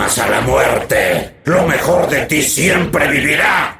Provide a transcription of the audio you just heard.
temas a la muerte. Lo mejor de ti siempre vivirá.